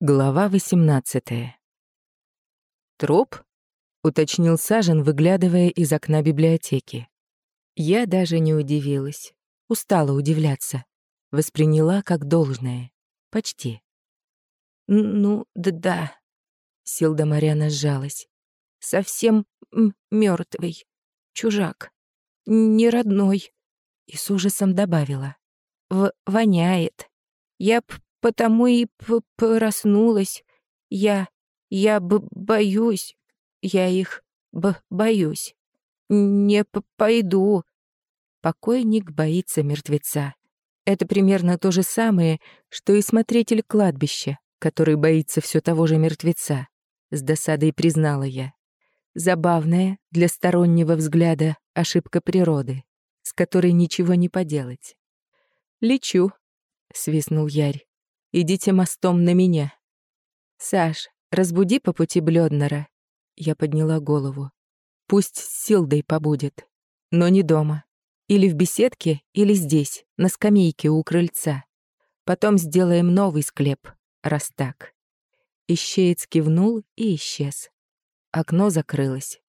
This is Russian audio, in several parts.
Глава 18 «Труп?» — уточнил Сажен, выглядывая из окна библиотеки. Я даже не удивилась. Устала удивляться. Восприняла как должное. Почти. «Ну, да-да», — Силда Марьяна сжалась. «Совсем мертвый, чужак, не родной». И с ужасом добавила. В «Воняет. Я потому и проснулась. Я... я б боюсь. Я их б боюсь. Не п пойду. Покойник боится мертвеца. Это примерно то же самое, что и смотритель кладбища, который боится все того же мертвеца. С досадой признала я. Забавная, для стороннего взгляда, ошибка природы, с которой ничего не поделать. «Лечу», — свистнул Ярь. Идите мостом на меня. Саш, разбуди по пути Блёднера. Я подняла голову. Пусть Силдой побудет. Но не дома. Или в беседке, или здесь, на скамейке у крыльца. Потом сделаем новый склеп, раз так. Ищеец кивнул и исчез. Окно закрылось.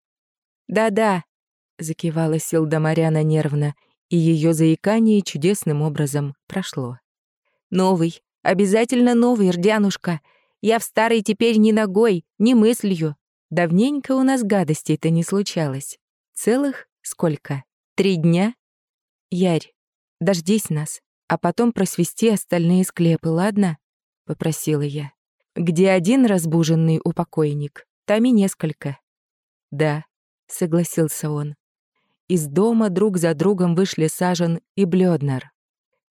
«Да-да», — закивала Силда Маряна нервно, и ее заикание чудесным образом прошло. «Новый, Обязательно новый, Рдянушка. Я в старой теперь ни ногой, ни мыслью. Давненько у нас гадостей-то не случалось. Целых сколько? Три дня? Ярь, дождись нас, а потом просвести остальные склепы, ладно? Попросила я. Где один разбуженный упокойник, там и несколько. Да, согласился он. Из дома друг за другом вышли Сажен и Блёднер.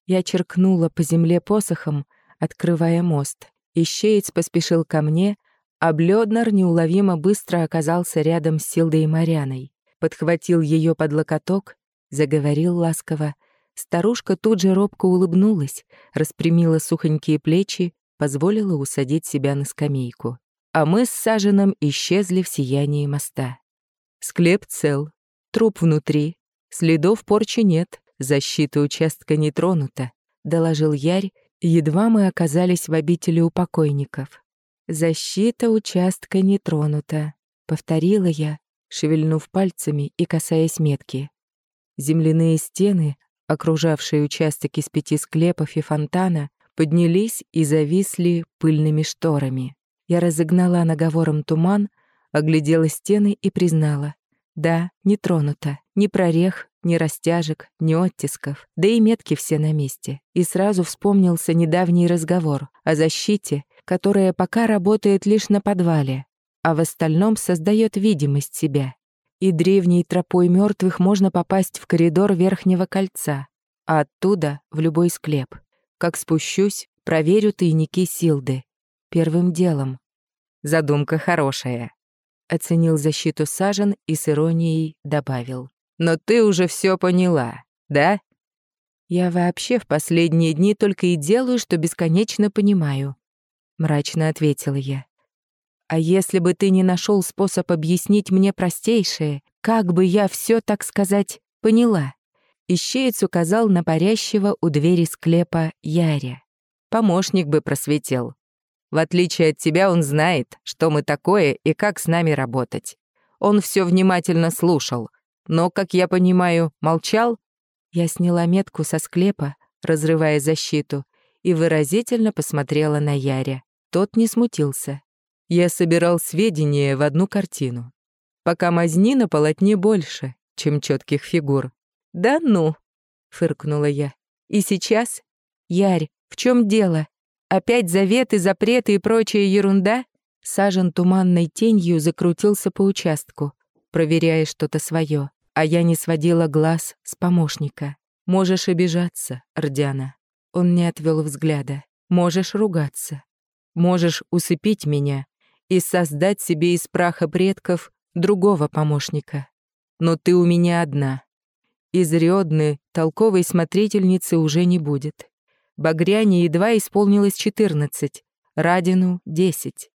Я черкнула по земле посохом, открывая мост. Ищеец поспешил ко мне, а Блёднер неуловимо быстро оказался рядом с Силдой и Маряной. Подхватил ее под локоток, заговорил ласково. Старушка тут же робко улыбнулась, распрямила сухонькие плечи, позволила усадить себя на скамейку. А мы с Саженом исчезли в сиянии моста. Склеп цел, труп внутри, следов порчи нет, защита участка не тронута, доложил Ярь Едва мы оказались в обители у покойников. «Защита участка не тронута», — повторила я, шевельнув пальцами и касаясь метки. Земляные стены, окружавшие участок из пяти склепов и фонтана, поднялись и зависли пыльными шторами. Я разогнала наговором туман, оглядела стены и признала. Да, не тронута, ни прорех, ни растяжек, ни оттисков, да и метки все на месте. И сразу вспомнился недавний разговор о защите, которая пока работает лишь на подвале, а в остальном создает видимость себя. И древней тропой мертвых можно попасть в коридор верхнего кольца, а оттуда — в любой склеп. Как спущусь, проверю тайники Силды. Первым делом. Задумка хорошая. Оценил защиту Сажен и с иронией добавил. Но ты уже все поняла, да? Я вообще в последние дни только и делаю, что бесконечно понимаю, мрачно ответила я. А если бы ты не нашел способ объяснить мне простейшее, как бы я все, так сказать, поняла? Ищеец указал на парящего у двери склепа Яря. Помощник бы просветил. В отличие от тебя, он знает, что мы такое и как с нами работать. Он все внимательно слушал, но, как я понимаю, молчал? Я сняла метку со склепа, разрывая защиту, и выразительно посмотрела на Яря. Тот не смутился. Я собирал сведения в одну картину. Пока мазни на полотне больше, чем четких фигур. «Да ну!» — фыркнула я. «И сейчас? Ярь, в чем дело? Опять заветы, запреты и прочая ерунда?» Сажен туманной тенью закрутился по участку, проверяя что-то свое а я не сводила глаз с помощника. «Можешь обижаться, Ордяна». Он не отвел взгляда. «Можешь ругаться. Можешь усыпить меня и создать себе из праха предков другого помощника. Но ты у меня одна. Из Риодны толковой смотрительницы уже не будет. Багряне едва исполнилось четырнадцать, Радину — десять.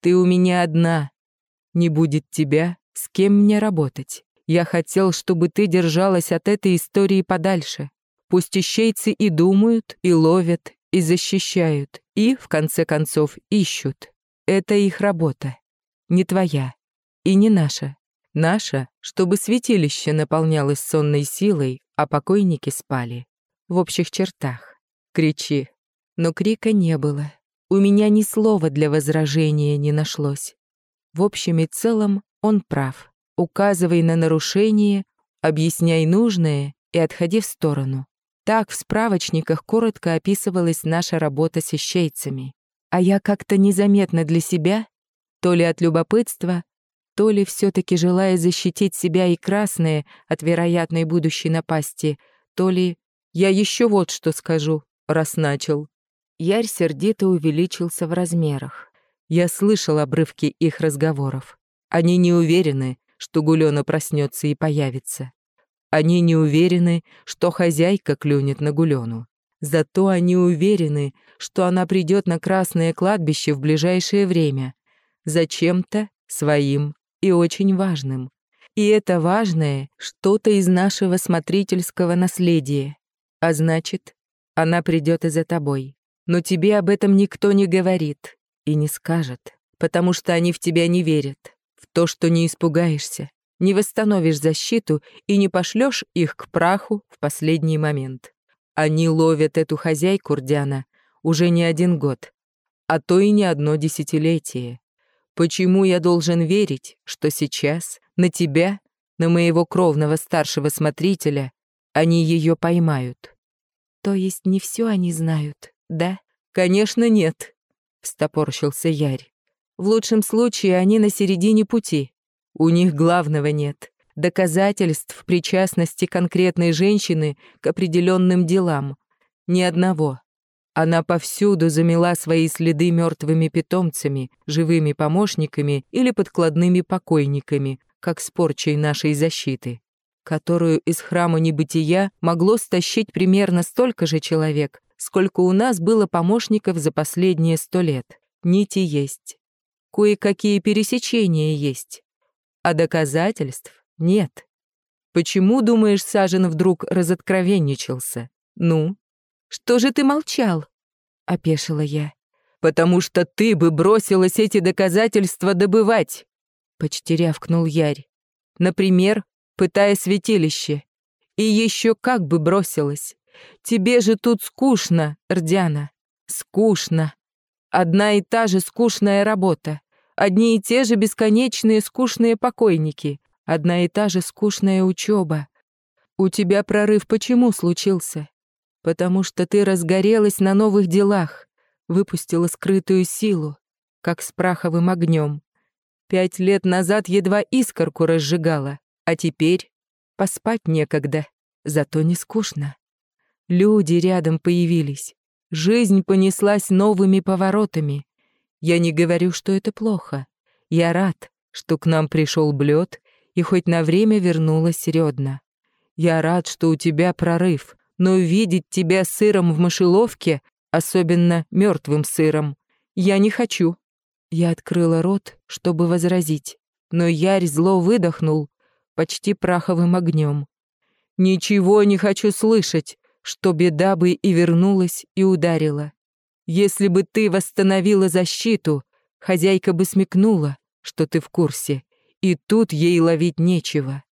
Ты у меня одна. Не будет тебя, с кем мне работать. Я хотел, чтобы ты держалась от этой истории подальше. Пусть ищейцы и думают, и ловят, и защищают, и, в конце концов, ищут. Это их работа. Не твоя. И не наша. Наша, чтобы святилище наполнялось сонной силой, а покойники спали. В общих чертах. Кричи. Но крика не было. У меня ни слова для возражения не нашлось. В общем и целом он прав. Указывай на нарушение, объясняй нужное и отходи в сторону. Так в справочниках коротко описывалась наша работа с ищейцами. А я как-то незаметно для себя, то ли от любопытства, то ли все таки желая защитить себя и красные от вероятной будущей напасти, то ли я еще вот что скажу, раз начал. Ярь сердито увеличился в размерах. Я слышал обрывки их разговоров. Они не уверены, что Гулёна проснется и появится. Они не уверены, что хозяйка клюнет на Гулёну. Зато они уверены, что она придет на Красное кладбище в ближайшее время. Зачем-то своим и очень важным. И это важное что-то из нашего смотрительского наследия. А значит, она придет и за тобой. Но тебе об этом никто не говорит и не скажет, потому что они в тебя не верят, то, что не испугаешься, не восстановишь защиту и не пошлешь их к праху в последний момент. Они ловят эту хозяйку Рдяна уже не один год, а то и не одно десятилетие. Почему я должен верить, что сейчас на тебя, на моего кровного старшего смотрителя, они ее поймают? То есть не все они знают, да? Конечно, нет, встопорщился Ярь. В лучшем случае они на середине пути. У них главного нет — доказательств причастности конкретной женщины к определенным делам. Ни одного. Она повсюду замела свои следы мертвыми питомцами, живыми помощниками или подкладными покойниками, как с порчей нашей защиты, которую из храма небытия могло стащить примерно столько же человек, сколько у нас было помощников за последние сто лет. Нити есть. Кое-какие пересечения есть а доказательств нет. Почему, думаешь, Сажен вдруг разоткровенничался? Ну? Что же ты молчал? Опешила я. Потому что ты бы бросилась эти доказательства добывать, почти рявкнул Ярь. Например, пытая святилище. И еще как бы бросилась. Тебе же тут скучно, Рдяна. Скучно. Одна и та же скучная работа. Одни и те же бесконечные скучные покойники, одна и та же скучная учеба. У тебя прорыв почему случился? Потому что ты разгорелась на новых делах, выпустила скрытую силу, как с праховым огнем. Пять лет назад едва искорку разжигала, а теперь поспать некогда, зато не скучно. Люди рядом появились, жизнь понеслась новыми поворотами. Я не говорю, что это плохо. Я рад, что к нам пришел Блёд и хоть на время вернулась Рёдна. Я рад, что у тебя прорыв, но видеть тебя сыром в мышеловке, особенно мертвым сыром, я не хочу. Я открыла рот, чтобы возразить, но Ярь зло выдохнул, почти праховым огнем. Ничего не хочу слышать, что беда бы и вернулась, и ударила. Если бы ты восстановила защиту, хозяйка бы смекнула, что ты в курсе, и тут ей ловить нечего.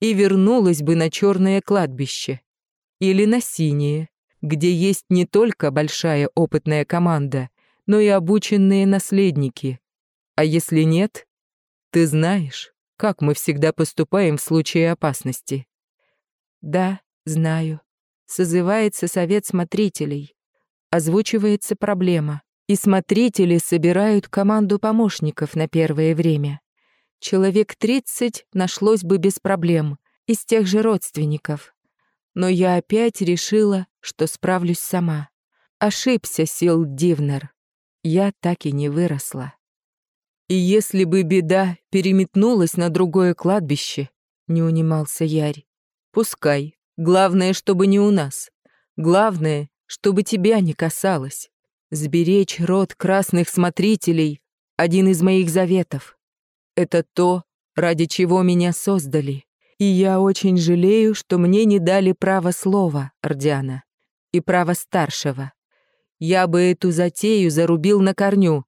И вернулась бы на черное кладбище. Или на синее, где есть не только большая опытная команда, но и обученные наследники. А если нет, ты знаешь, как мы всегда поступаем в случае опасности. Да, знаю. Созывается совет смотрителей озвучивается проблема, и смотрители собирают команду помощников на первое время. Человек 30 нашлось бы без проблем, из тех же родственников. Но я опять решила, что справлюсь сама. Ошибся, Сил Дивнер. Я так и не выросла. И если бы беда переметнулась на другое кладбище, не унимался Ярь, пускай. Главное, чтобы не у нас. Главное, чтобы тебя не касалось. Сберечь род красных смотрителей — один из моих заветов. Это то, ради чего меня создали. И я очень жалею, что мне не дали право слова, Ордиана, и право старшего. Я бы эту затею зарубил на корню.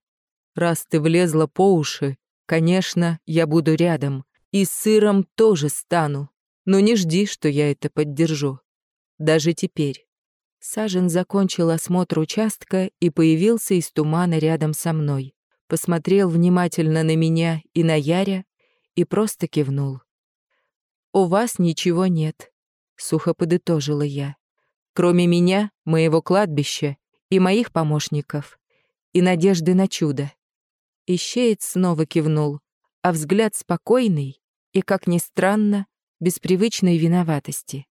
Раз ты влезла по уши, конечно, я буду рядом. И сыром тоже стану. Но не жди, что я это поддержу. Даже теперь. Сажен закончил осмотр участка и появился из тумана рядом со мной. Посмотрел внимательно на меня и на Яря и просто кивнул. «У вас ничего нет», — сухо подытожила я. «Кроме меня, моего кладбища и моих помощников, и надежды на чудо». Ищеец снова кивнул, а взгляд спокойный и, как ни странно, без привычной виноватости.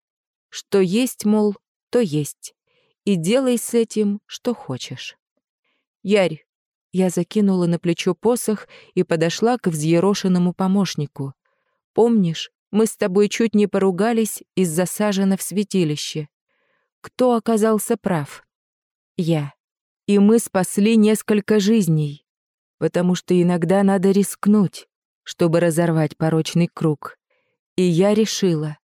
Что есть, мол, то есть и делай с этим, что хочешь. Ярь, я закинула на плечо посох и подошла к взъерошенному помощнику. Помнишь, мы с тобой чуть не поругались из-за сажена в святилище. Кто оказался прав? Я. И мы спасли несколько жизней, потому что иногда надо рискнуть, чтобы разорвать порочный круг. И я решила,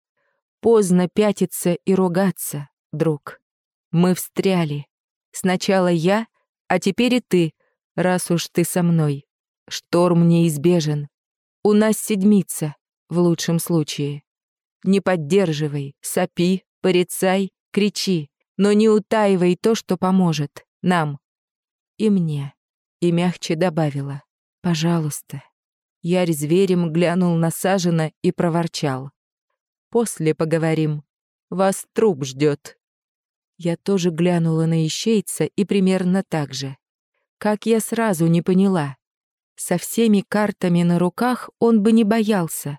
поздно пятиться и ругаться, друг. Мы встряли. Сначала я, а теперь и ты, раз уж ты со мной. Шторм неизбежен. У нас седмица, в лучшем случае. Не поддерживай, сопи, порицай, кричи, но не утаивай то, что поможет нам. И мне. И мягче добавила. Пожалуйста. Ярь зверем глянул на Сажина и проворчал. После поговорим. Вас труп ждет. Я тоже глянула на ищейца и примерно так же. Как я сразу не поняла. Со всеми картами на руках он бы не боялся.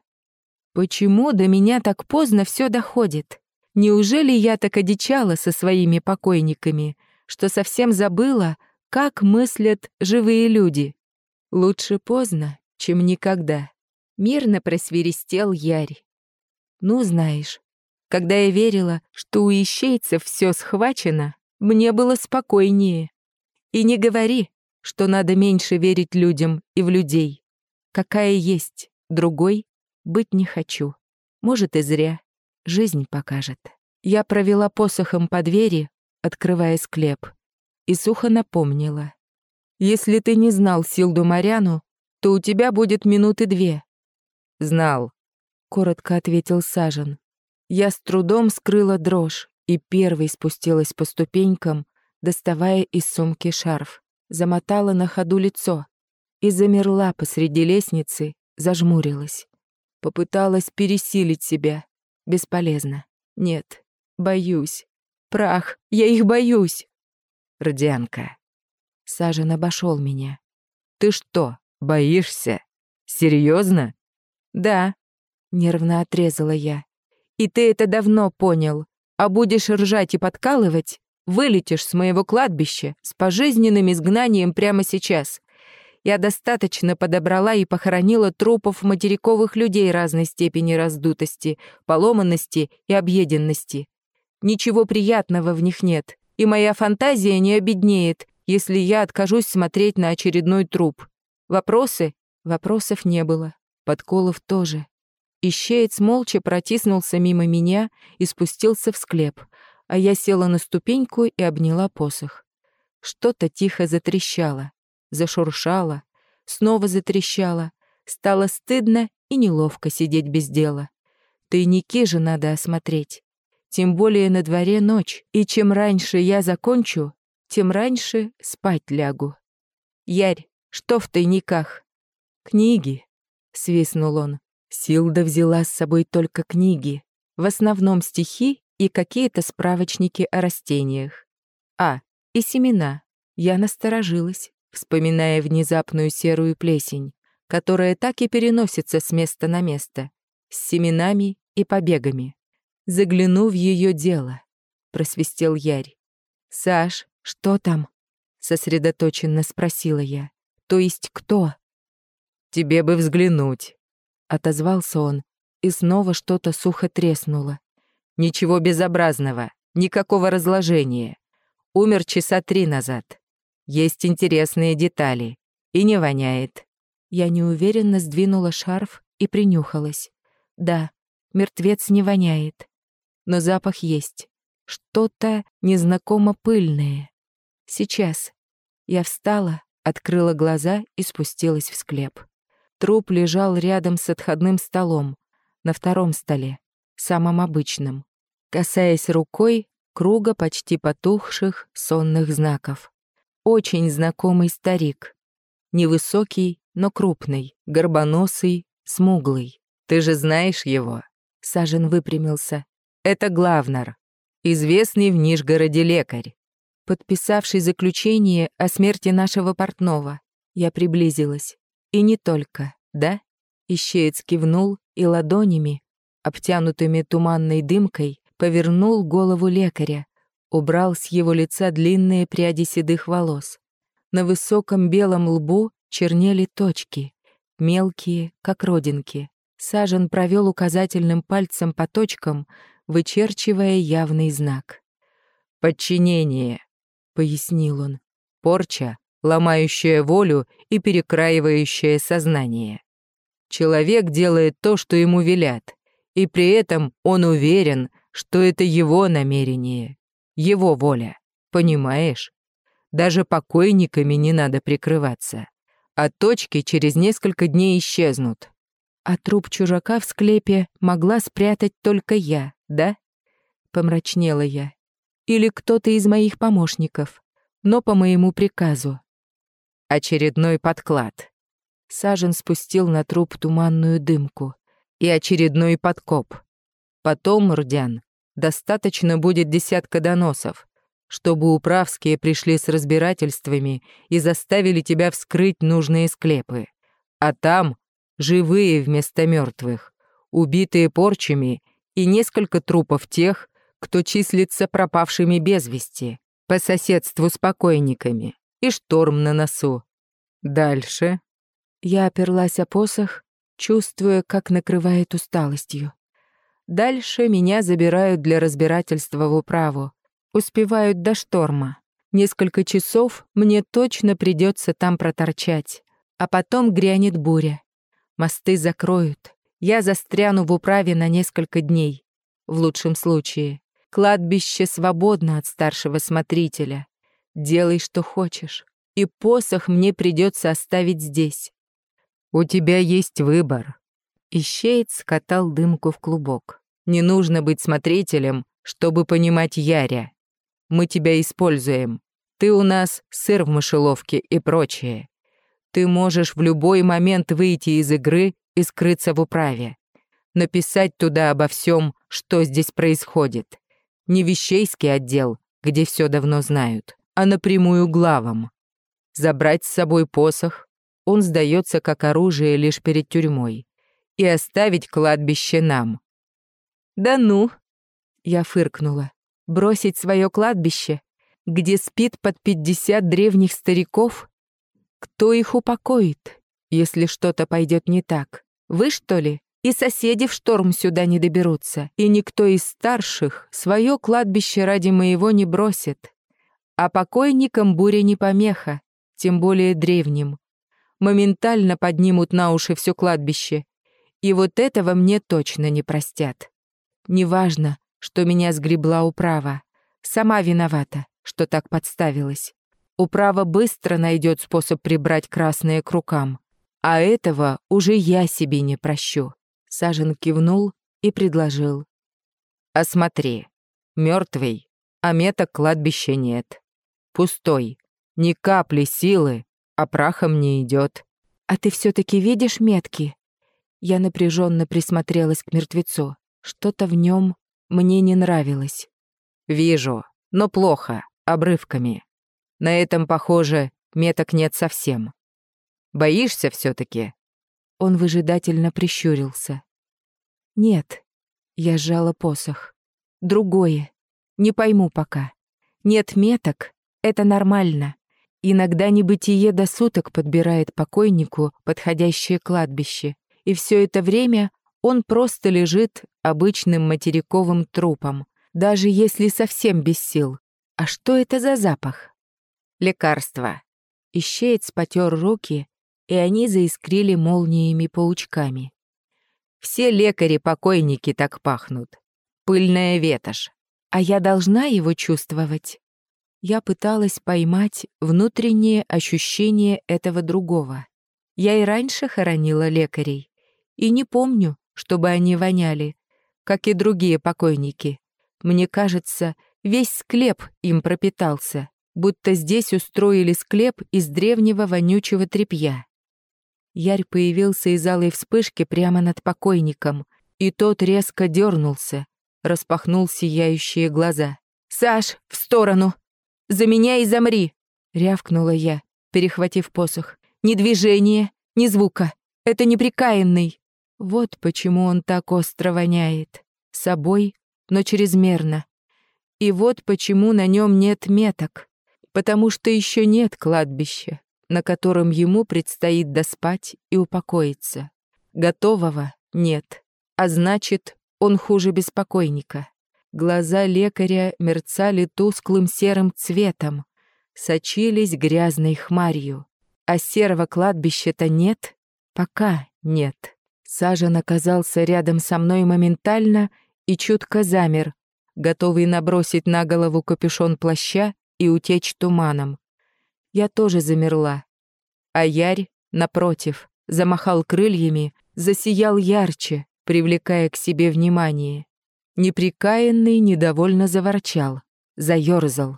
Почему до меня так поздно все доходит? Неужели я так одичала со своими покойниками, что совсем забыла, как мыслят живые люди? Лучше поздно, чем никогда. Мирно просверистел Ярь. Ну, знаешь, когда я верила, что у ищейцев все схвачено, мне было спокойнее. И не говори, что надо меньше верить людям и в людей. Какая есть, другой быть не хочу. Может, и зря. Жизнь покажет. Я провела посохом по двери, открывая склеп, и сухо напомнила. «Если ты не знал Силду Маряну, то у тебя будет минуты две». «Знал», — коротко ответил Сажен. Я с трудом скрыла дрожь и первой спустилась по ступенькам, доставая из сумки шарф, замотала на ходу лицо и замерла посреди лестницы, зажмурилась. Попыталась пересилить себя. Бесполезно. Нет, боюсь. Прах, я их боюсь. Родианка. Сажен обошел меня. Ты что, боишься? Серьезно? Да, нервно отрезала я. И ты это давно понял. А будешь ржать и подкалывать, вылетишь с моего кладбища с пожизненным изгнанием прямо сейчас. Я достаточно подобрала и похоронила трупов материковых людей разной степени раздутости, поломанности и объеденности. Ничего приятного в них нет, и моя фантазия не обеднеет, если я откажусь смотреть на очередной труп. Вопросы? Вопросов не было. Подколов тоже. Ищеец молча протиснулся мимо меня и спустился в склеп, а я села на ступеньку и обняла посох. Что-то тихо затрещало, зашуршало, снова затрещало. Стало стыдно и неловко сидеть без дела. Тайники же надо осмотреть. Тем более на дворе ночь, и чем раньше я закончу, тем раньше спать лягу. «Ярь, что в тайниках?» «Книги», — свистнул он. Силда взяла с собой только книги, в основном стихи и какие-то справочники о растениях. А, и семена. Я насторожилась, вспоминая внезапную серую плесень, которая так и переносится с места на место, с семенами и побегами. Загляну в ее дело, просвистел Ярь. «Саш, что там?» — сосредоточенно спросила я. «То есть кто?» «Тебе бы взглянуть», Отозвался он, и снова что-то сухо треснуло. Ничего безобразного, никакого разложения. Умер часа три назад. Есть интересные детали. И не воняет. Я неуверенно сдвинула шарф и принюхалась. Да, мертвец не воняет. Но запах есть. Что-то незнакомо пыльное. Сейчас. Я встала, открыла глаза и спустилась в склеп. Труп лежал рядом с отходным столом, на втором столе, самом обычном, касаясь рукой круга почти потухших сонных знаков. Очень знакомый старик. Невысокий, но крупный, горбоносый, смуглый. Ты же знаешь его?» Сажен выпрямился. «Это Главнер, известный в Нижгороде лекарь, подписавший заключение о смерти нашего портного. Я приблизилась. И не только, да?» Ищеец кивнул и ладонями, обтянутыми туманной дымкой, повернул голову лекаря, убрал с его лица длинные пряди седых волос. На высоком белом лбу чернели точки, мелкие, как родинки. Сажен провел указательным пальцем по точкам, вычерчивая явный знак. «Подчинение», — пояснил он. «Порча, ломающая волю и перекраивающая сознание. Человек делает то, что ему велят, и при этом он уверен, что это его намерение, его воля. Понимаешь? Даже покойниками не надо прикрываться. А точки через несколько дней исчезнут. А труп чужака в склепе могла спрятать только я, да? Помрачнела я. Или кто-то из моих помощников, но по моему приказу. Очередной подклад. Сажен спустил на труп туманную дымку. И очередной подкоп. Потом, Рдян, достаточно будет десятка доносов, чтобы управские пришли с разбирательствами и заставили тебя вскрыть нужные склепы. А там живые вместо мертвых, убитые порчами и несколько трупов тех, кто числится пропавшими без вести, по соседству с покойниками, и шторм на носу. Дальше я оперлась о посох, чувствуя, как накрывает усталостью. Дальше меня забирают для разбирательства в управу. Успевают до шторма. Несколько часов мне точно придется там проторчать. А потом грянет буря. Мосты закроют. Я застряну в управе на несколько дней. В лучшем случае. Кладбище свободно от старшего смотрителя. Делай, что хочешь. И посох мне придется оставить здесь. «У тебя есть выбор». Ищеец скатал дымку в клубок. «Не нужно быть смотрителем, чтобы понимать Яря. Мы тебя используем. Ты у нас сыр в мышеловке и прочее. Ты можешь в любой момент выйти из игры и скрыться в управе. Написать туда обо всем, что здесь происходит. Не вещейский отдел, где все давно знают, а напрямую главам. Забрать с собой посох, он сдается как оружие лишь перед тюрьмой, и оставить кладбище нам. «Да ну!» — я фыркнула. «Бросить свое кладбище, где спит под пятьдесят древних стариков? Кто их упокоит, если что-то пойдет не так? Вы, что ли? И соседи в шторм сюда не доберутся, и никто из старших свое кладбище ради моего не бросит. А покойникам буря не помеха, тем более древним моментально поднимут на уши все кладбище. И вот этого мне точно не простят. Неважно, что меня сгребла управа. Сама виновата, что так подставилась. Управа быстро найдет способ прибрать красные к рукам. А этого уже я себе не прощу. Сажен кивнул и предложил. «Осмотри. Мертвый, а меток кладбища нет. Пустой. Ни капли силы, а прахом не идет. А ты все-таки видишь метки? Я напряженно присмотрелась к мертвецу. Что-то в нем мне не нравилось. Вижу, но плохо, обрывками. На этом, похоже, меток нет совсем. Боишься все-таки? Он выжидательно прищурился. Нет, я сжала посох. Другое. Не пойму пока. Нет меток, это нормально. Иногда небытие до суток подбирает покойнику подходящее кладбище, и все это время он просто лежит обычным материковым трупом, даже если совсем без сил. А что это за запах? Лекарство. Ищеец потер руки, и они заискрили молниями-паучками. Все лекари-покойники так пахнут. Пыльная ветошь. А я должна его чувствовать? Я пыталась поймать внутреннее ощущение этого другого. Я и раньше хоронила лекарей. И не помню, чтобы они воняли, как и другие покойники. Мне кажется, весь склеп им пропитался, будто здесь устроили склеп из древнего вонючего тряпья. Ярь появился из алой вспышки прямо над покойником, и тот резко дернулся, распахнул сияющие глаза. «Саш, в сторону! За меня и замри!» — рявкнула я, перехватив посох. «Ни движения, ни звука. Это неприкаянный!» Вот почему он так остро воняет. Собой, но чрезмерно. И вот почему на нем нет меток. Потому что еще нет кладбища на котором ему предстоит доспать и упокоиться. Готового нет, а значит, он хуже беспокойника. Глаза лекаря мерцали тусклым серым цветом, сочились грязной хмарью. А серого кладбища-то нет? Пока нет. Сажен оказался рядом со мной моментально и чутко замер, готовый набросить на голову капюшон плаща и утечь туманом я тоже замерла. А Ярь, напротив, замахал крыльями, засиял ярче, привлекая к себе внимание. Неприкаянный недовольно заворчал, заёрзал.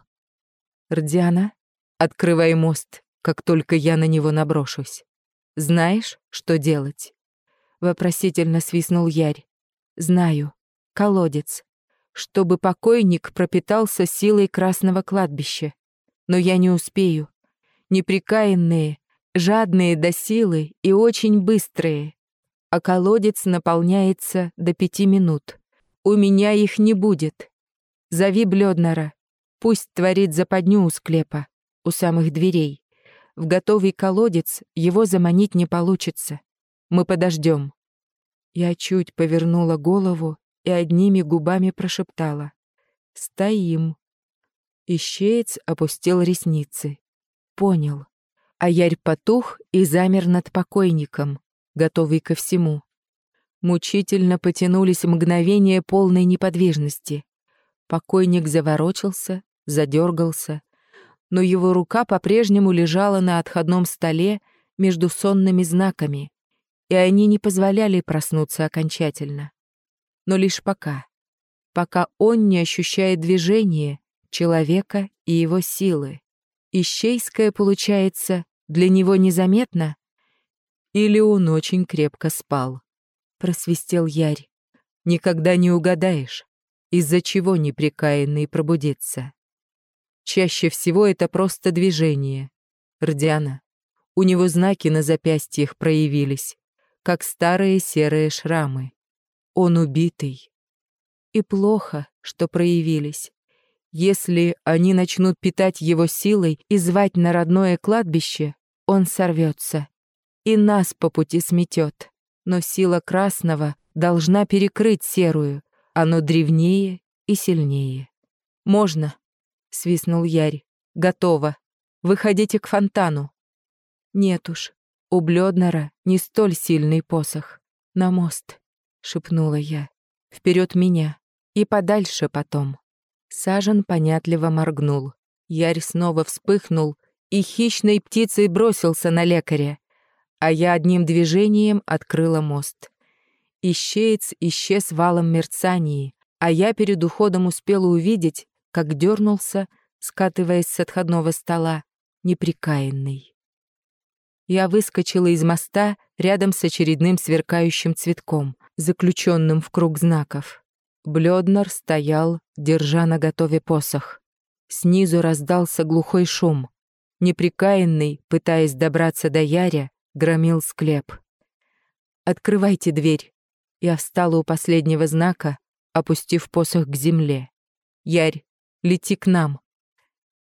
«Рдиана, открывай мост, как только я на него наброшусь. Знаешь, что делать?» Вопросительно свистнул Ярь. «Знаю. Колодец. Чтобы покойник пропитался силой красного кладбища. Но я не успею неприкаянные, жадные до силы и очень быстрые. А колодец наполняется до пяти минут. У меня их не будет. Зови Блёднера. Пусть творит западню у склепа, у самых дверей. В готовый колодец его заманить не получится. Мы подождем. Я чуть повернула голову и одними губами прошептала. «Стоим». Ищеец опустил ресницы понял. А Ярь потух и замер над покойником, готовый ко всему. Мучительно потянулись мгновения полной неподвижности. Покойник заворочился, задергался, но его рука по-прежнему лежала на отходном столе между сонными знаками, и они не позволяли проснуться окончательно. Но лишь пока. Пока он не ощущает движения человека и его силы. Ищейское, получается, для него незаметно? Или он очень крепко спал? Просвистел Ярь. Никогда не угадаешь, из-за чего непрекаянный пробудится. Чаще всего это просто движение. Рдяна. У него знаки на запястьях проявились, как старые серые шрамы. Он убитый. И плохо, что проявились. Если они начнут питать его силой и звать на родное кладбище, он сорвется. И нас по пути сметет. Но сила красного должна перекрыть серую. Оно древнее и сильнее. «Можно», — свистнул Ярь. «Готово. Выходите к фонтану». «Нет уж, у Блёднера не столь сильный посох. На мост», — шепнула я. Вперед меня. И подальше потом». Сажен понятливо моргнул. Ярь снова вспыхнул и хищной птицей бросился на лекаря, а я одним движением открыла мост. Ищеец исчез валом мерцании, а я перед уходом успела увидеть, как дернулся, скатываясь с отходного стола, неприкаянный. Я выскочила из моста рядом с очередным сверкающим цветком, заключенным в круг знаков. Блёднер стоял, держа на готове посох. Снизу раздался глухой шум. Неприкаянный, пытаясь добраться до Яря, громил склеп. «Открывайте дверь». Я встала у последнего знака, опустив посох к земле. «Ярь, лети к нам».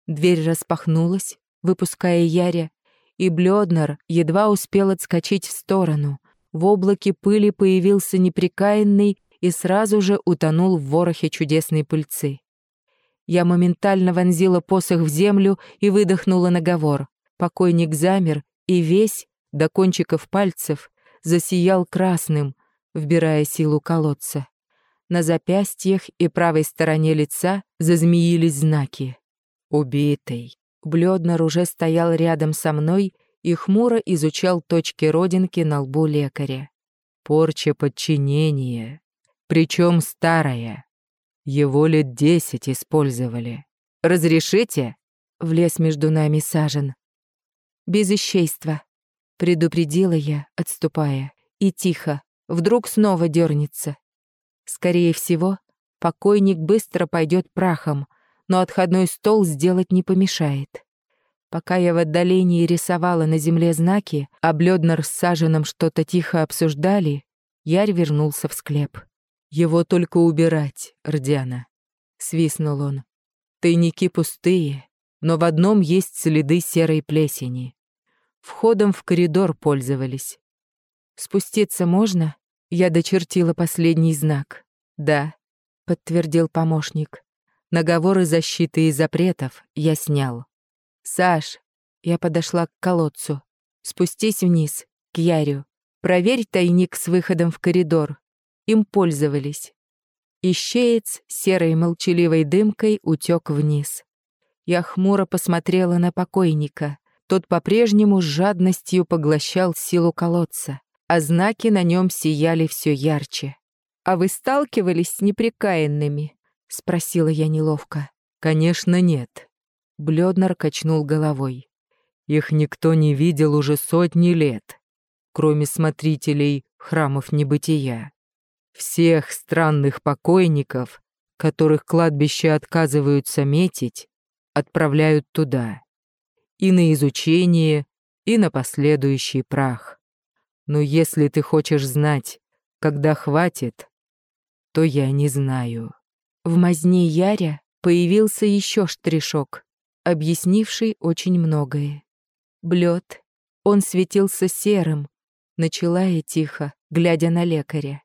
Дверь распахнулась, выпуская Яря, и Блёднер едва успел отскочить в сторону. В облаке пыли появился неприкаянный и сразу же утонул в ворохе чудесной пыльцы. Я моментально вонзила посох в землю и выдохнула наговор. Покойник замер и весь, до кончиков пальцев, засиял красным, вбирая силу колодца. На запястьях и правой стороне лица зазмеились знаки. Убитый. Блёднер уже стоял рядом со мной и хмуро изучал точки родинки на лбу лекаря. Порча подчинения, причем старая. Его лет десять использовали. «Разрешите?» — влез между нами Сажен. «Без исчейства», — предупредила я, отступая. И тихо, вдруг снова дернется. Скорее всего, покойник быстро пойдет прахом, но отходной стол сделать не помешает. Пока я в отдалении рисовала на земле знаки, а Блёднер с Саженом что-то тихо обсуждали, Ярь вернулся в склеп. «Его только убирать, Рдяна», — свистнул он. «Тайники пустые, но в одном есть следы серой плесени. Входом в коридор пользовались. Спуститься можно?» Я дочертила последний знак. «Да», — подтвердил помощник. Наговоры защиты и запретов я снял. «Саш», — я подошла к колодцу. «Спустись вниз, к Ярю. Проверь тайник с выходом в коридор. Им пользовались». Ищеец серой молчаливой дымкой утек вниз. Я хмуро посмотрела на покойника. Тот по-прежнему с жадностью поглощал силу колодца, а знаки на нем сияли все ярче. «А вы сталкивались с неприкаянными?» — спросила я неловко. «Конечно, нет». Блёднер качнул головой. «Их никто не видел уже сотни лет, кроме смотрителей храмов небытия. Всех странных покойников, которых кладбище отказываются метить, отправляют туда. И на изучение, и на последующий прах. Но если ты хочешь знать, когда хватит, то я не знаю. В мазне Яря появился еще штришок, объяснивший очень многое. Блед. Он светился серым, начала я тихо, глядя на лекаря.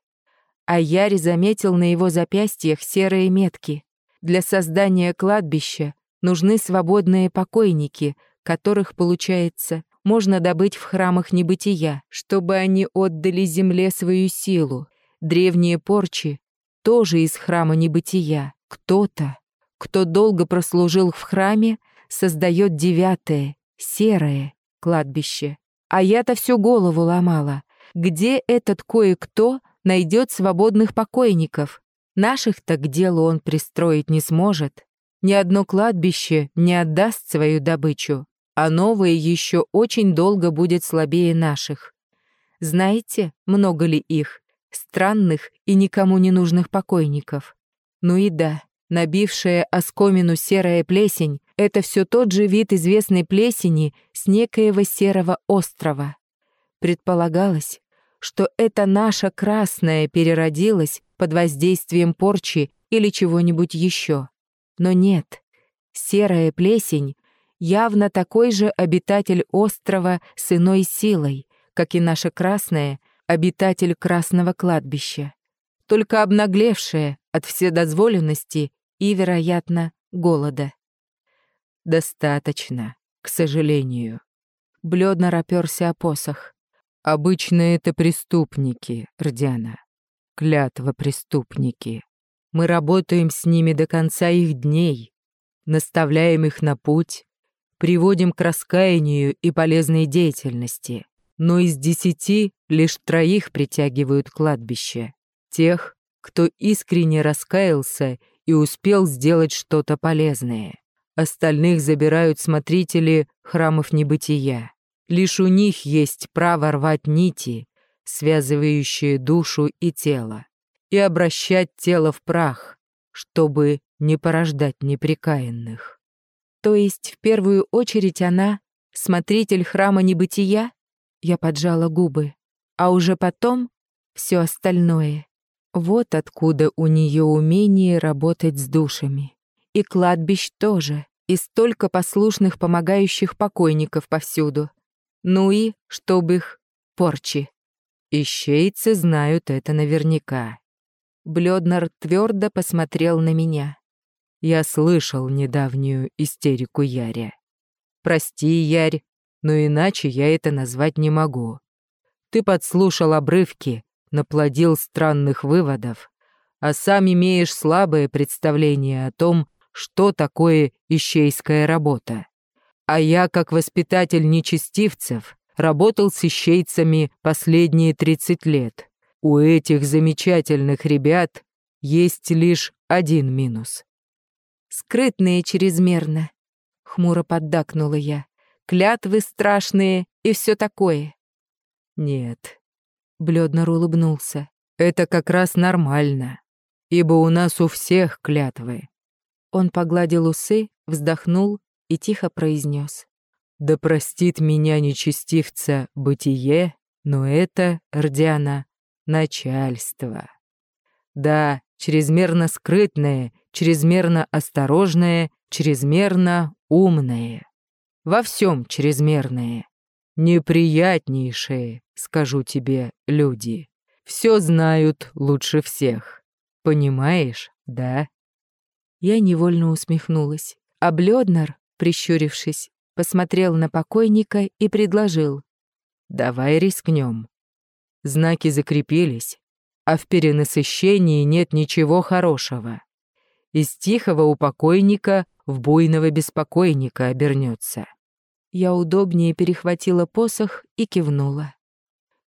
А Ярь заметил на его запястьях серые метки. Для создания кладбища нужны свободные покойники, которых, получается, можно добыть в храмах небытия, чтобы они отдали земле свою силу. Древние порчи тоже из храма небытия. Кто-то, кто долго прослужил в храме, создает девятое, серое кладбище. А я-то всю голову ломала. Где этот кое-кто найдет свободных покойников? Наших-то к делу он пристроить не сможет. Ни одно кладбище не отдаст свою добычу, а новое еще очень долго будет слабее наших. Знаете, много ли их? странных и никому не нужных покойников. Ну и да, набившая оскомину серая плесень — это все тот же вид известной плесени с некоего серого острова. Предполагалось, что это наша красная переродилась под воздействием порчи или чего-нибудь еще. Но нет, серая плесень явно такой же обитатель острова с иной силой, как и наша красная — обитатель Красного кладбища, только обнаглевшая от вседозволенности и, вероятно, голода. Достаточно, к сожалению. Блёдно оперся о посох. Обычно это преступники, Рдяна. Клятва преступники. Мы работаем с ними до конца их дней, наставляем их на путь, приводим к раскаянию и полезной деятельности но из десяти лишь троих притягивают кладбище. Тех, кто искренне раскаялся и успел сделать что-то полезное. Остальных забирают смотрители храмов небытия. Лишь у них есть право рвать нити, связывающие душу и тело, и обращать тело в прах, чтобы не порождать неприкаянных. То есть в первую очередь она — смотритель храма небытия? Я поджала губы. А уже потом все остальное. Вот откуда у нее умение работать с душами. И кладбищ тоже. И столько послушных помогающих покойников повсюду. Ну и, чтобы их порчи. Ищейцы знают это наверняка. Блёднер твердо посмотрел на меня. Я слышал недавнюю истерику Яря. Прости, Ярь, но иначе я это назвать не могу. Ты подслушал обрывки, наплодил странных выводов, а сам имеешь слабое представление о том, что такое ищейская работа. А я, как воспитатель нечестивцев, работал с ищейцами последние 30 лет. У этих замечательных ребят есть лишь один минус. «Скрытные чрезмерно», — хмуро поддакнула я. «Клятвы страшные и все такое». «Нет», — Блёднер улыбнулся. «Это как раз нормально, ибо у нас у всех клятвы». Он погладил усы, вздохнул и тихо произнес: «Да простит меня нечестивца бытие, но это, Рдиана, начальство. Да, чрезмерно скрытное, чрезмерно осторожное, чрезмерно умное. Во всем чрезмерное. Неприятнейшие, скажу тебе, люди. Все знают лучше всех. Понимаешь, да? Я невольно усмехнулась. А Блёднер, прищурившись, посмотрел на покойника и предложил. «Давай рискнем. Знаки закрепились, а в перенасыщении нет ничего хорошего. Из тихого у покойника в буйного беспокойника обернется. Я удобнее перехватила посох и кивнула.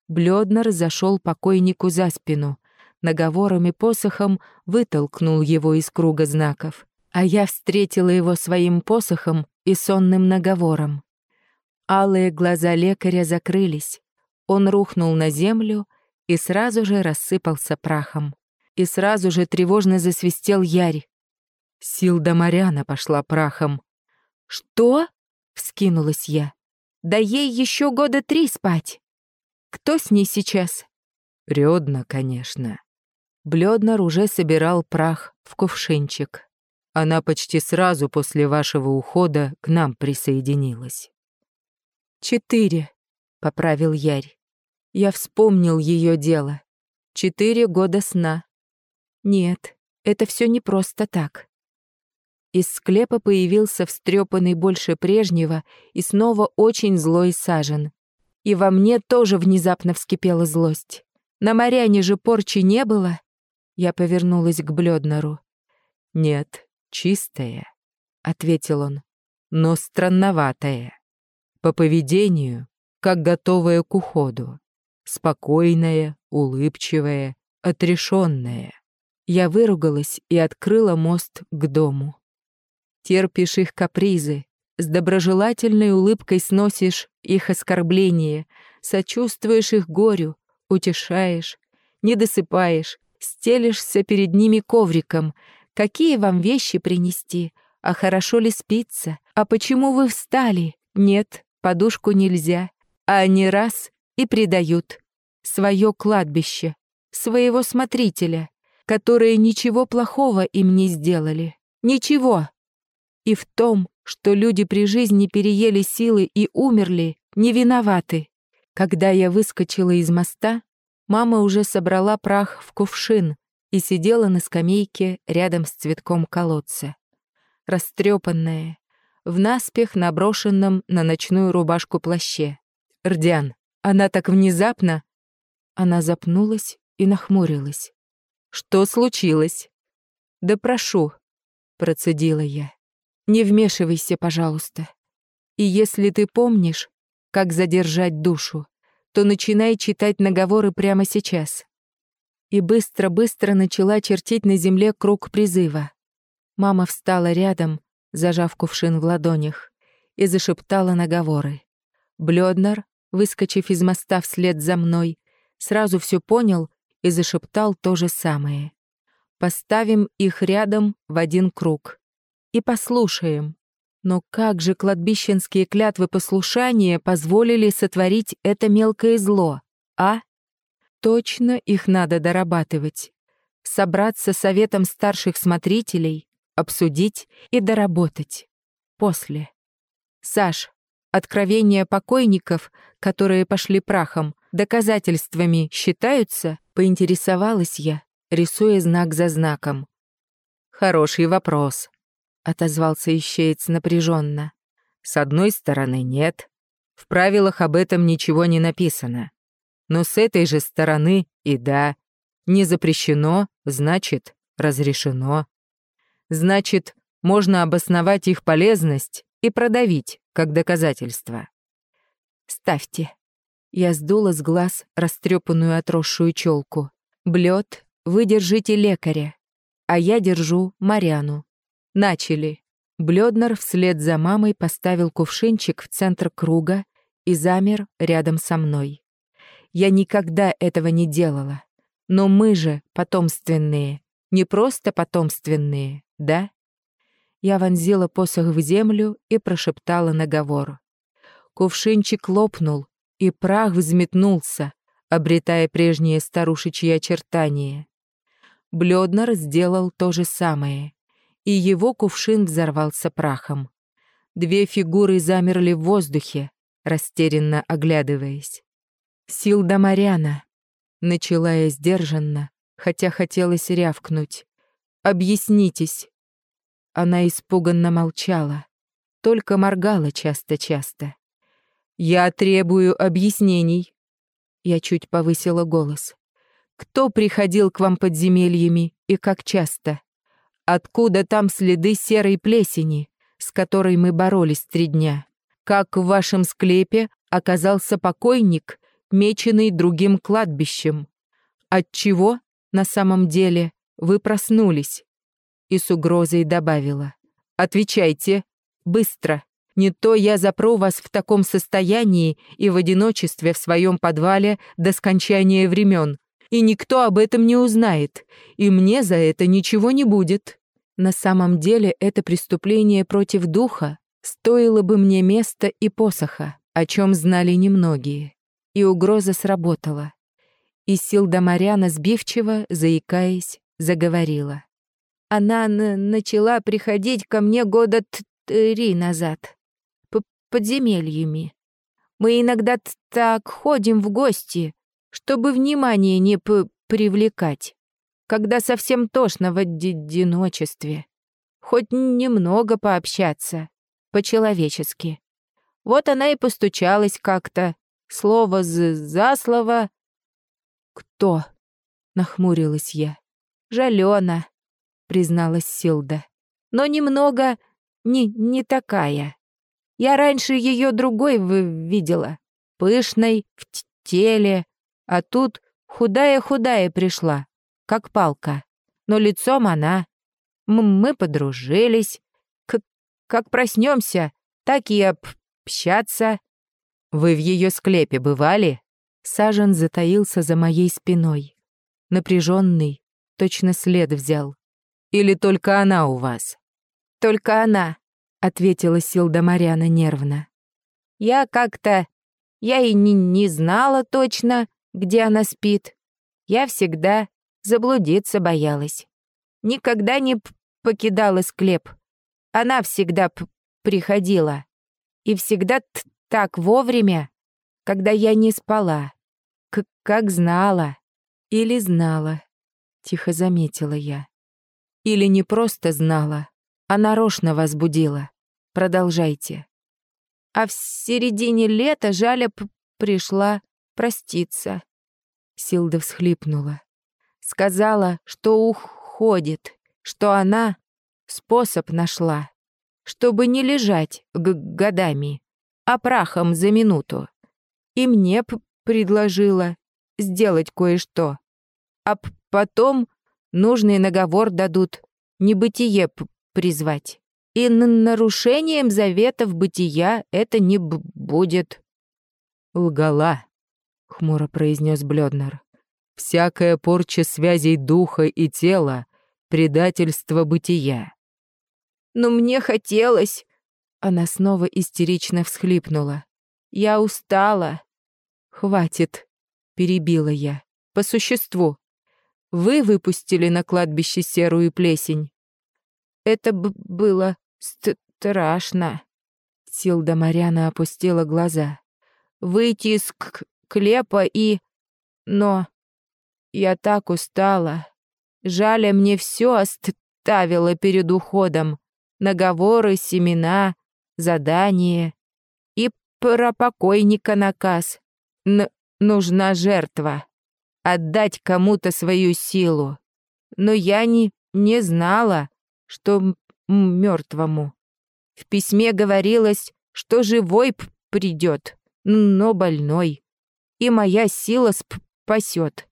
Блёднер зашел покойнику за спину, наговором и посохом вытолкнул его из круга знаков, а я встретила его своим посохом и сонным наговором. Алые глаза лекаря закрылись, он рухнул на землю и сразу же рассыпался прахом. И сразу же тревожно засвистел Ярь. Силда Маряна пошла прахом. «Что?» — вскинулась я. «Да ей еще года три спать. Кто с ней сейчас?» Рёдна, конечно. Блёднер уже собирал прах в кувшинчик. Она почти сразу после вашего ухода к нам присоединилась. «Четыре», — поправил Ярь. Я вспомнил ее дело. Четыре года сна. Нет, это все не просто так. Из склепа появился встрепанный больше прежнего и снова очень злой сажен. И во мне тоже внезапно вскипела злость. На моряне же порчи не было. Я повернулась к Блёднеру. «Нет, чистая», — ответил он, — «но странноватая. По поведению, как готовая к уходу спокойная, улыбчивая, отрешенная. Я выругалась и открыла мост к дому. Терпишь их капризы, с доброжелательной улыбкой сносишь их оскорбления, сочувствуешь их горю, утешаешь, не досыпаешь, стелишься перед ними ковриком. Какие вам вещи принести? А хорошо ли спится? А почему вы встали? Нет, подушку нельзя. А не раз и предают свое кладбище, своего смотрителя, которые ничего плохого им не сделали. Ничего. И в том, что люди при жизни переели силы и умерли, не виноваты. Когда я выскочила из моста, мама уже собрала прах в кувшин и сидела на скамейке рядом с цветком колодца. Растрепанная, в наспех наброшенном на ночную рубашку плаще. «Рдян, она так внезапно...» Она запнулась и нахмурилась. «Что случилось?» «Да прошу», — процедила я. «Не вмешивайся, пожалуйста. И если ты помнишь, как задержать душу, то начинай читать наговоры прямо сейчас». И быстро-быстро начала чертить на земле круг призыва. Мама встала рядом, зажав кувшин в ладонях, и зашептала наговоры. Блёднер выскочив из моста вслед за мной, сразу все понял и зашептал то же самое. Поставим их рядом в один круг. И послушаем. Но как же кладбищенские клятвы послушания позволили сотворить это мелкое зло, а? Точно их надо дорабатывать. Собраться советом старших смотрителей, обсудить и доработать. После. Саш, Откровения покойников, которые пошли прахом, доказательствами считаются? Поинтересовалась я, рисуя знак за знаком. Хороший вопрос, отозвался ищеец напряженно. С одной стороны, нет. В правилах об этом ничего не написано. Но с этой же стороны и да. Не запрещено, значит, разрешено. Значит, можно обосновать их полезность и продавить, как доказательство. «Ставьте». Я сдула с глаз растрепанную отросшую челку. «Блёд, вы держите лекаря, а я держу Маряну». Начали. Блёднер вслед за мамой поставил кувшинчик в центр круга и замер рядом со мной. Я никогда этого не делала. Но мы же потомственные, не просто потомственные, да? Я вонзила посох в землю и прошептала наговор. Кувшинчик лопнул, и прах взметнулся, обретая прежние старушечьи очертания. Блёднер сделал то же самое и его кувшин взорвался прахом. Две фигуры замерли в воздухе, растерянно оглядываясь. «Силда Маряна!» — начала я сдержанно, хотя хотелось рявкнуть. «Объяснитесь!» Она испуганно молчала, только моргала часто-часто. «Я требую объяснений!» Я чуть повысила голос. «Кто приходил к вам подземельями и как часто?» Откуда там следы серой плесени, с которой мы боролись три дня? Как в вашем склепе оказался покойник, меченный другим кладбищем? Отчего, на самом деле, вы проснулись?» И с угрозой добавила. «Отвечайте, быстро. Не то я запру вас в таком состоянии и в одиночестве в своем подвале до скончания времен, и никто об этом не узнает, и мне за это ничего не будет». На самом деле это преступление против духа стоило бы мне места и посоха, о чем знали немногие. И угроза сработала. И Силда Маряна сбивчиво, заикаясь, заговорила. Она начала приходить ко мне года три назад. П подземельями. Мы иногда так ходим в гости, чтобы внимание не привлекать когда совсем тошно в одиночестве. Хоть немного пообщаться, по-человечески. Вот она и постучалась как-то, слово за слово. «Кто?» — нахмурилась я. «Жалена», — призналась Силда. «Но немного не, не такая. Я раньше ее другой видела, пышной, в теле, а тут худая-худая пришла как палка. Но лицом она. М мы подружились. К как проснемся, так и общаться. Вы в ее склепе бывали? Сажен затаился за моей спиной. Напряженный, точно след взял. Или только она у вас? Только она, ответила Силда Марьяна нервно. Я как-то... Я и не, не знала точно, где она спит. Я всегда Заблудиться боялась. Никогда не покидала склеп. Она всегда приходила. И всегда так вовремя, когда я не спала. К как знала. Или знала, тихо заметила я. Или не просто знала, а нарочно возбудила. Продолжайте. А в середине лета Жаля пришла проститься. Силда всхлипнула. Сказала, что уходит, что она способ нашла, чтобы не лежать годами, а прахом за минуту. И мне предложила сделать кое-что. А потом нужный наговор дадут, небытие призвать. И нарушением заветов бытия это не будет. «Лгала», — хмуро произнес Блёднер. Всякая порча связей духа и тела — предательство бытия. «Но мне хотелось...» Она снова истерично всхлипнула. «Я устала». «Хватит», — перебила я. «По существу. Вы выпустили на кладбище серую плесень». «Это было страшно». Силда Марьяна опустила глаза. «Выйти из клепа и... Но я так устала. Жаля мне все оставила перед уходом. Наговоры, семена, задания. И про покойника наказ. Н нужна жертва. Отдать кому-то свою силу. Но я не, не знала, что мертвому. В письме говорилось, что живой придет, но больной. И моя сила спасет.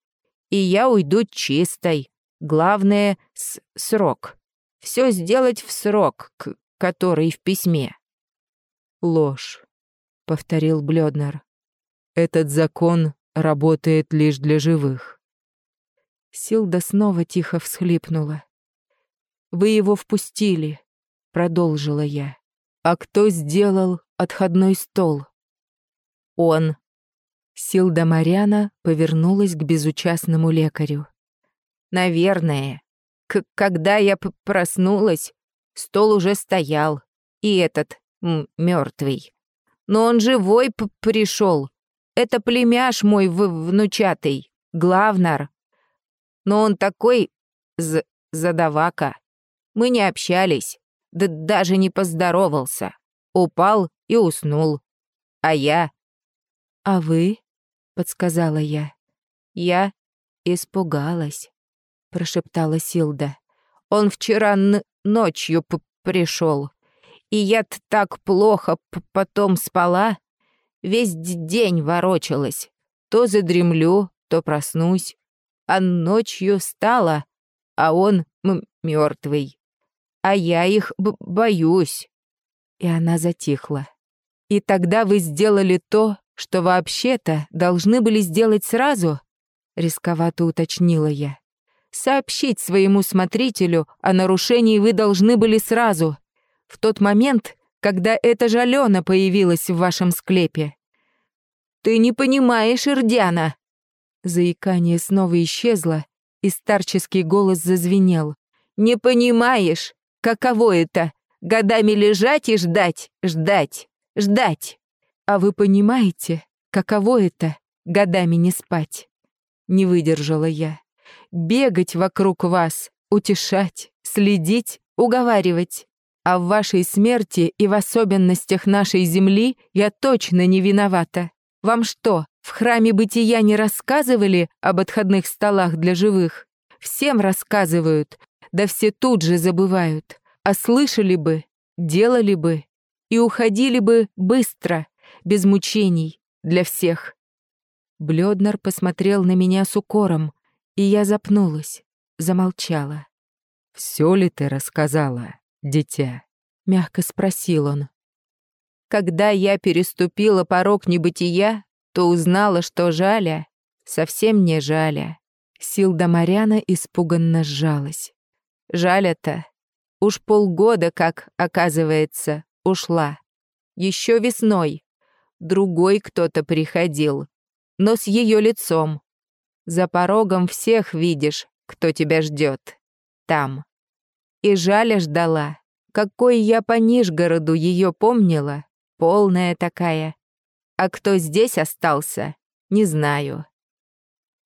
И я уйду чистой. Главное — с срок. Все сделать в срок, который в письме. Ложь, — повторил Блёднер. Этот закон работает лишь для живых. Силда снова тихо всхлипнула. «Вы его впустили», — продолжила я. «А кто сделал отходной стол?» «Он». Силда Марьяна повернулась к безучастному лекарю. «Наверное. К когда я проснулась, стол уже стоял, и этот мертвый. Но он живой пришел. Это племяш мой внучатый, главнар. Но он такой з задавака. Мы не общались, да даже не поздоровался. Упал и уснул. А я... «А вы?» — подсказала я. «Я испугалась», — прошептала Силда. «Он вчера ночью пришел, и я так плохо потом спала. Весь день ворочалась. То задремлю, то проснусь. А ночью встала, а он мертвый. А я их боюсь». И она затихла. «И тогда вы сделали то, что вообще-то должны были сделать сразу?» Рисковато уточнила я. «Сообщить своему смотрителю о нарушении вы должны были сразу, в тот момент, когда эта же Алена появилась в вашем склепе». «Ты не понимаешь, Ирдяна!» Заикание снова исчезло, и старческий голос зазвенел. «Не понимаешь, каково это — годами лежать и ждать, ждать, ждать!» «А вы понимаете, каково это — годами не спать?» Не выдержала я. «Бегать вокруг вас, утешать, следить, уговаривать. А в вашей смерти и в особенностях нашей земли я точно не виновата. Вам что, в храме бытия не рассказывали об отходных столах для живых? Всем рассказывают, да все тут же забывают. А слышали бы, делали бы и уходили бы быстро, без мучений, для всех. Блёднер посмотрел на меня с укором, и я запнулась, замолчала. «Всё ли ты рассказала, дитя?» — мягко спросил он. «Когда я переступила порог небытия, то узнала, что Жаля совсем не Жаля». Силда Маряна испуганно сжалась. Жаля-то уж полгода, как, оказывается, ушла. Еще весной, другой кто-то приходил, но с ее лицом. За порогом всех видишь, кто тебя ждет. Там. И Жаля ждала. Какой я по Нижгороду ее помнила, полная такая. А кто здесь остался, не знаю.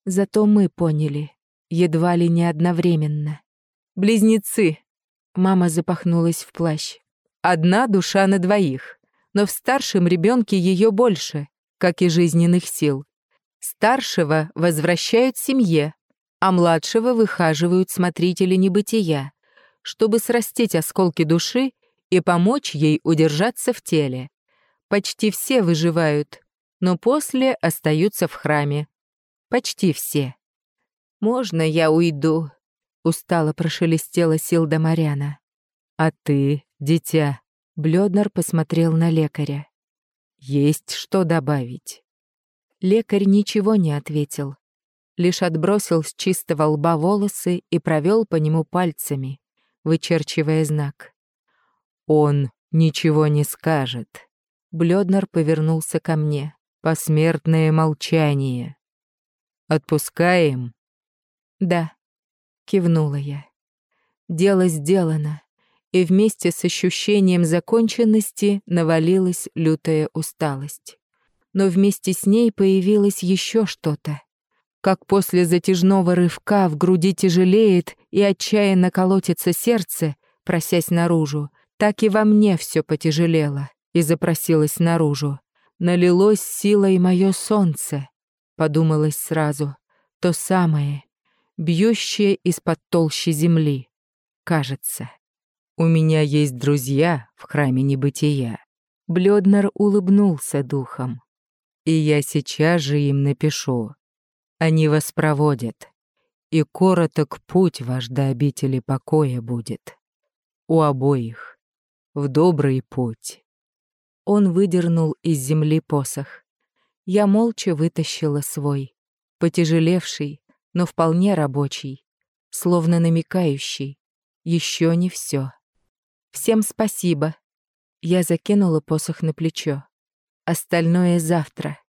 Зато мы поняли, едва ли не одновременно. Близнецы. Мама запахнулась в плащ. Одна душа на двоих но в старшем ребенке ее больше, как и жизненных сил. Старшего возвращают семье, а младшего выхаживают смотрители небытия, чтобы срастить осколки души и помочь ей удержаться в теле. Почти все выживают, но после остаются в храме. Почти все. «Можно я уйду?» — устало прошелестела Силда Маряна. «А ты, дитя?» Блёднер посмотрел на лекаря. «Есть что добавить?» Лекарь ничего не ответил, лишь отбросил с чистого лба волосы и провел по нему пальцами, вычерчивая знак. «Он ничего не скажет». Блёднер повернулся ко мне. «Посмертное молчание. Отпускаем?» «Да», — кивнула я. «Дело сделано и вместе с ощущением законченности навалилась лютая усталость. Но вместе с ней появилось еще что-то. Как после затяжного рывка в груди тяжелеет и отчаянно колотится сердце, просясь наружу, так и во мне все потяжелело и запросилось наружу. Налилось силой мое солнце, подумалось сразу, то самое, бьющее из-под толщи земли, кажется. У меня есть друзья в храме небытия. Блёднер улыбнулся духом. И я сейчас же им напишу. Они вас проводят. И короток путь ваш до обители покоя будет. У обоих. В добрый путь. Он выдернул из земли посох. Я молча вытащила свой, потяжелевший, но вполне рабочий, словно намекающий. Еще не все. Всем спасибо. Я закинула посох на плечо. Остальное завтра.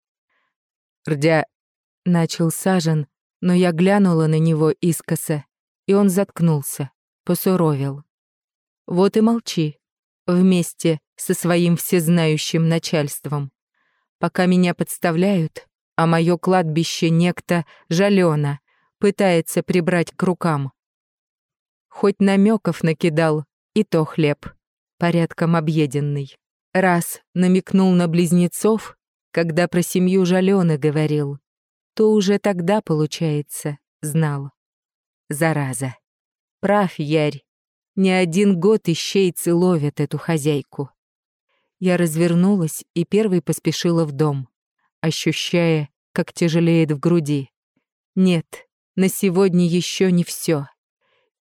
Рдя начал Сажен, но я глянула на него искоса, и он заткнулся, посуровил. Вот и молчи, вместе со своим всезнающим начальством. Пока меня подставляют, а мое кладбище некто жалена пытается прибрать к рукам. Хоть намеков накидал, и то хлеб, порядком объеденный. Раз намекнул на близнецов, когда про семью Жалёны говорил, то уже тогда, получается, знал. Зараза. Прав, Ярь. Не один год ищейцы ловят эту хозяйку. Я развернулась и первой поспешила в дом, ощущая, как тяжелеет в груди. Нет, на сегодня еще не все.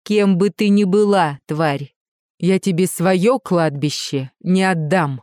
Кем бы ты ни была, тварь, я тебе свое кладбище не отдам.